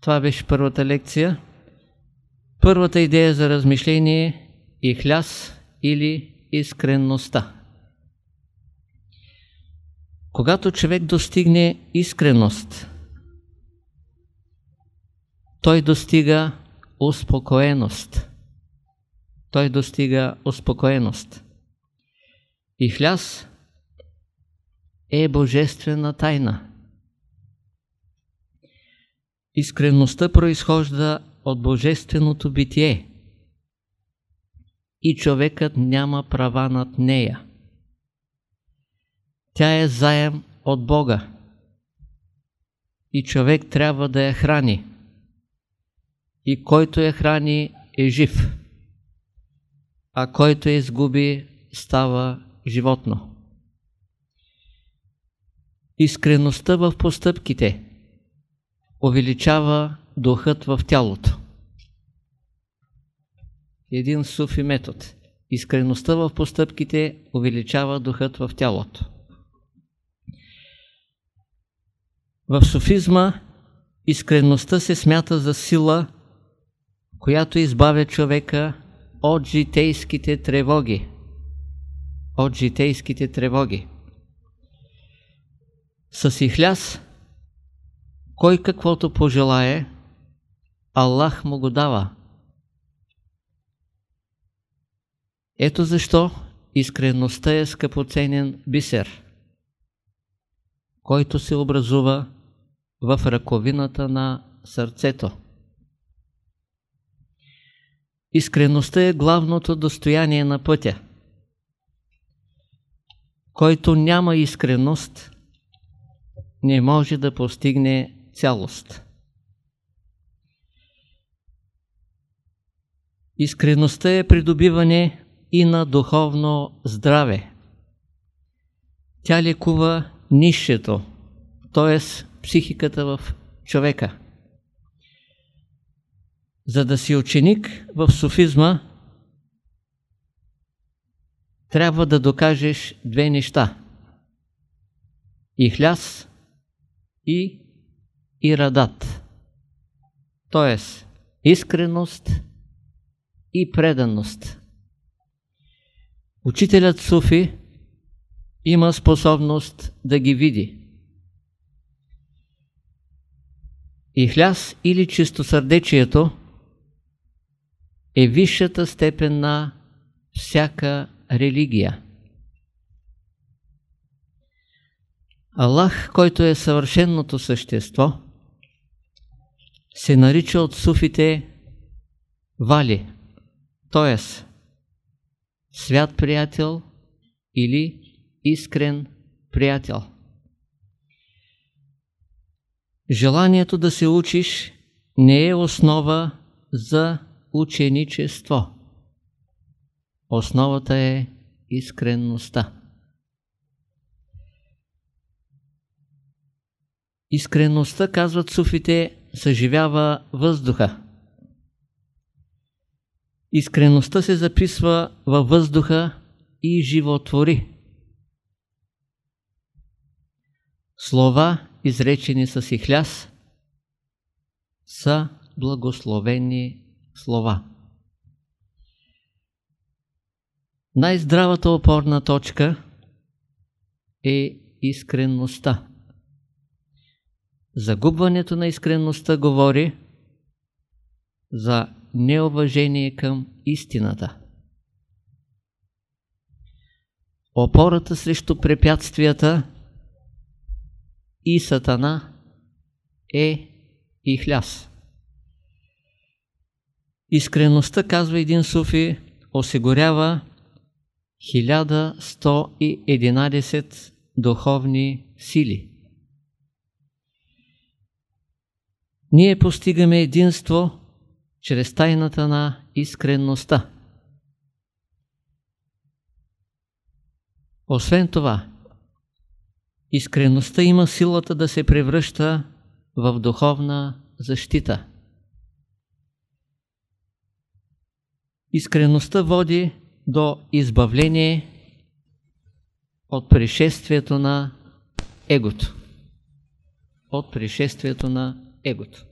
Това беше първата лекция. Първата идея за размишление е хляс или искренността. Когато човек достигне искреност, той достига успокоеност. Той достига успокоеност. И хляс е божествена тайна. Искренността произхожда от божественото битие и човекът няма права над нея. Тя е заем от Бога и човек трябва да я храни. И който я храни е жив, а който я изгуби става животно. Искреността в постъпките увеличава духът в тялото. Един суфи метод. Искреността в постъпките увеличава духът в тялото. В суфизма искреността се смята за сила, която избавя човека от житейските тревоги. От житейските тревоги. С ихляс, кой каквото пожелае, Аллах му го дава. Ето защо искреността е скъпоценен бисер, който се образува в ръковината на сърцето. Искреността е главното достояние на пътя. Който няма искреност, не може да постигне цялост. Искреността е придобиване и на духовно здраве. Тя лекува нището, т.е. психиката в човека. За да си ученик в софизма, трябва да докажеш две неща. И хляс, и ирадат. Т.е. искреност и преданост. Учителят Суфи има способност да ги види. И хляс или чистосърдечието е висшата степен на всяка религия. Аллах, който е съвършенното същество, се нарича от суфите Вали, т.е. свят приятел или искрен приятел. Желанието да се учиш не е основа за ученичество. Основата е искренността. Искренността, казват суфите, съживява въздуха. Искренността се записва във въздуха и животвори. Слова, изречени с ихляс, са благословени слова. Най-здравата опорна точка е искренността. Загубването на искренността говори за неуважение към истината. Опората срещу препятствията и сатана е и хляс. Искреността, казва един суфи, осигурява 1111 духовни сили. Ние постигаме единство чрез тайната на искренността. Освен това, искренността има силата да се превръща в духовна защита. Искренността води до избавление от пришествието на егото. От пришествието на егото.